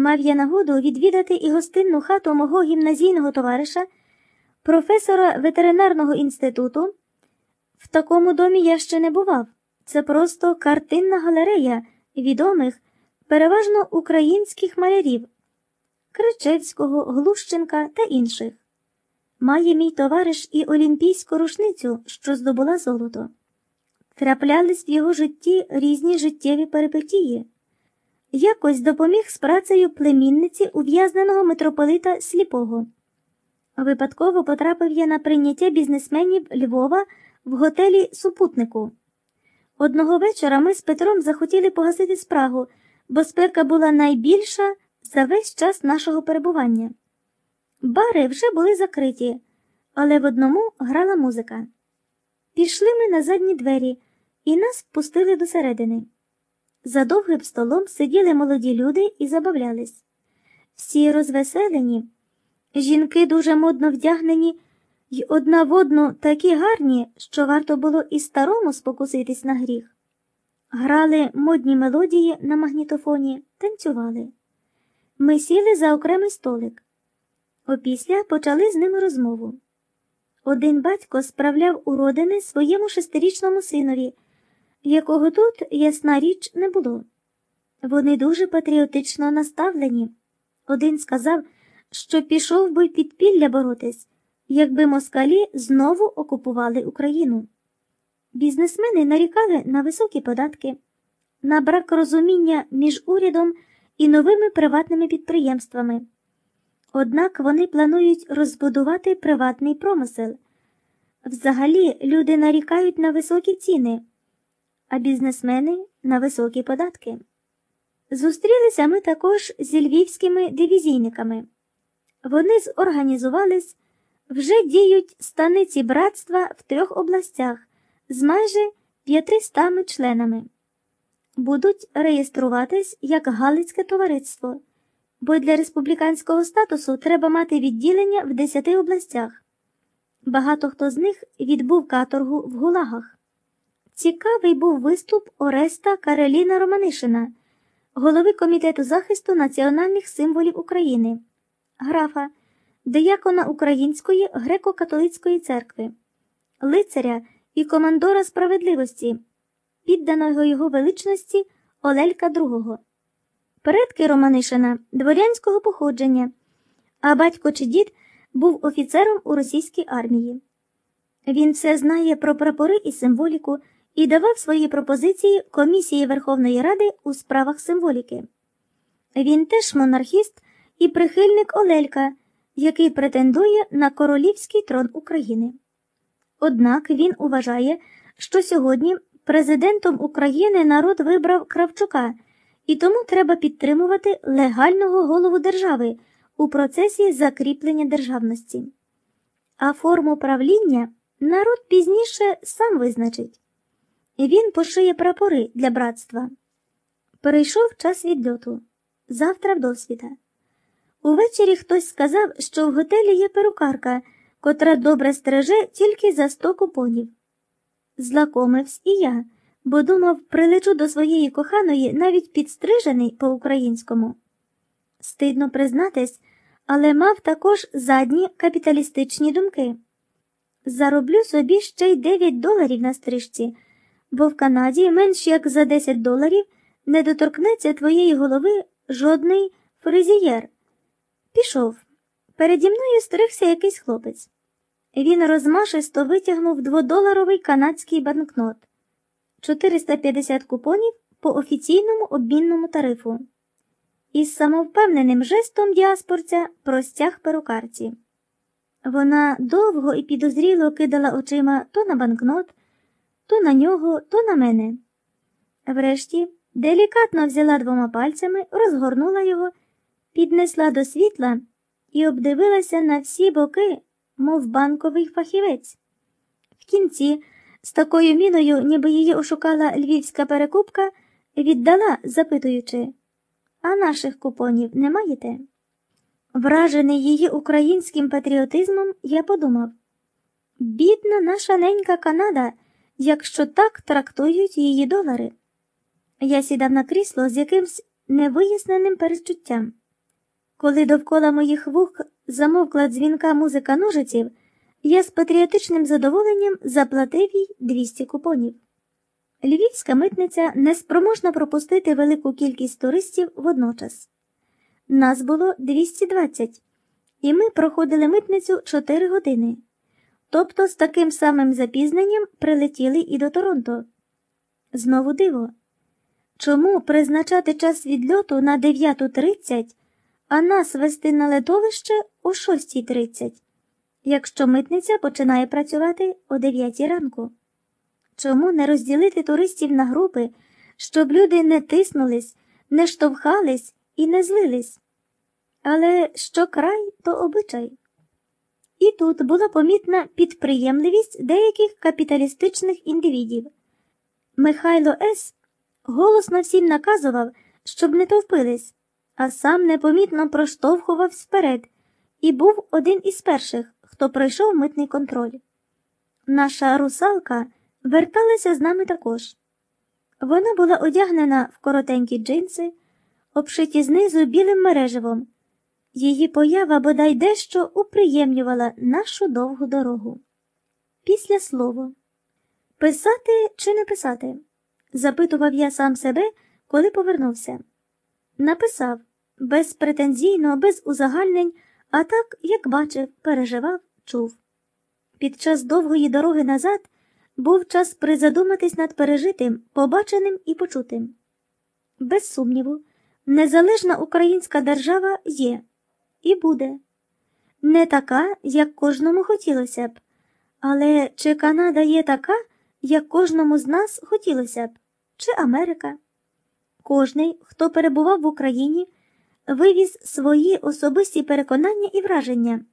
мав я нагоду відвідати і гостинну хату мого гімназійного товариша, професора ветеринарного інституту. В такому домі я ще не бував. Це просто картинна галерея відомих, переважно українських малярів Кричевського, Глущенка та інших. Має мій товариш і олімпійську рушницю, що здобула золото. Траплялись в його житті різні життєві перипетії. Якось допоміг з працею племінниці ув'язненого митрополита Сліпого. Випадково потрапив я на прийняття бізнесменів Львова в готелі Супутнику. Одного вечора ми з Петром захотіли погасити спрагу, бо спека була найбільша за весь час нашого перебування. Бари вже були закриті, але в одному грала музика. Пішли ми на задні двері і нас впустили досередини. За довгим столом сиділи молоді люди і забавлялись. Всі розвеселені, жінки дуже модно вдягнені й одна в одну такі гарні, що варто було і старому спокуситись на гріх. Грали модні мелодії на магнітофоні, танцювали. Ми сіли за окремий столик. Опісля почали з ними розмову. Один батько справляв уродини своєму шестирічному синові, якого тут, ясна річ, не було. Вони дуже патріотично наставлені. Один сказав, що пішов би підпілля боротись, якби москалі знову окупували Україну. Бізнесмени нарікали на високі податки, на брак розуміння між урядом і новими приватними підприємствами. Однак вони планують розбудувати приватний промисел. Взагалі, люди нарікають на високі ціни, а бізнесмени на високі податки. Зустрілися ми також зі львівськими дивізійниками. Вони зорганізувались, вже діють станиці братства в трьох областях з майже 500 членами. Будуть реєструватись як Галицьке товариство, бо для республіканського статусу треба мати відділення в 10 областях. Багато хто з них відбув каторгу в гулагах. Цікавий був виступ Ореста Кароліна Романишина, голови Комітету захисту національних символів України, графа, диякона Української греко-католицької церкви, лицаря і командора справедливості, підданого його величності Олелька II. Предки Романишина дворянського походження, а батько чи дід був офіцером у російській армії. Він все знає про прапори і символіку і давав свої пропозиції комісії Верховної Ради у справах символіки. Він теж монархіст і прихильник Олелька, який претендує на королівський трон України. Однак він вважає, що сьогодні президентом України народ вибрав Кравчука, і тому треба підтримувати легального голову держави у процесі закріплення державності. А форму правління народ пізніше сам визначить. Він пошиє прапори для братства. Перейшов час відльоту. Завтра в досвіта. Увечері хтось сказав, що в готелі є перукарка, котра добре стереже тільки за сто купонів. Злакомився і я, бо думав, прилечу до своєї коханої навіть підстрижений по-українському. Стидно признатись, але мав також задні капіталістичні думки. Зароблю собі ще й 9 доларів на стрижці, бо в Канаді менш як за 10 доларів не доторкнеться твоєї голови жодний фризієр. Пішов. Переді мною стригся якийсь хлопець. Він розмашисто витягнув дводоларовий канадський банкнот 450 купонів по офіційному обмінному тарифу. Із самовпевненим жестом діаспорця простяг перукарці. Вона довго і підозріло кидала очима то на банкнот, то на нього, то на мене. Врешті делікатно взяла двома пальцями, розгорнула його, піднесла до світла і обдивилася на всі боки, мов банковий фахівець. В кінці, з такою міною, ніби її ошукала львівська перекупка, віддала, запитуючи А наших купонів не маєте? Вражений її українським патріотизмом, я подумав бідна наша ненька Канада, якщо так трактують її долари. Я сідав на крісло з якимсь невиясненим перечуттям. Коли довкола моїх вух замовкла дзвінка музика ножиців, я з патріотичним задоволенням заплатив їй 200 купонів. Львівська митниця неспроможна пропустити велику кількість туристів водночас. Нас було 220, і ми проходили митницю 4 години. Тобто з таким самим запізненням прилетіли і до Торонто. Знову диво. Чому призначати час відльоту на 9.30, а нас вести на летовище о 6.30, якщо митниця починає працювати о 9 ранку? Чому не розділити туристів на групи, щоб люди не тиснулись, не штовхались і не злились? Але що край, то обичай. І тут була помітна підприємливість деяких капіталістичних індивідів. Михайло С. голосно всім наказував, щоб не товпились, а сам непомітно проштовхувався вперед і був один із перших, хто пройшов митний контроль. Наша русалка верталася з нами також. Вона була одягнена в коротенькі джинси, обшиті знизу білим мереживом. Її поява бодай дещо уприємнювала нашу довгу дорогу. Після слова. Писати чи не писати? запитував я сам себе, коли повернувся. Написав безпретензійно, без узагальнень, а так, як бачив, переживав, чув. Під час довгої дороги назад був час призадуматись над пережитим, побаченим і почутим. Без сумніву, незалежна українська держава є і буде. Не така, як кожному хотілося б, але чи Канада є така, як кожному з нас хотілося б, чи Америка? Кожний, хто перебував в Україні, вивіз свої особисті переконання і враження.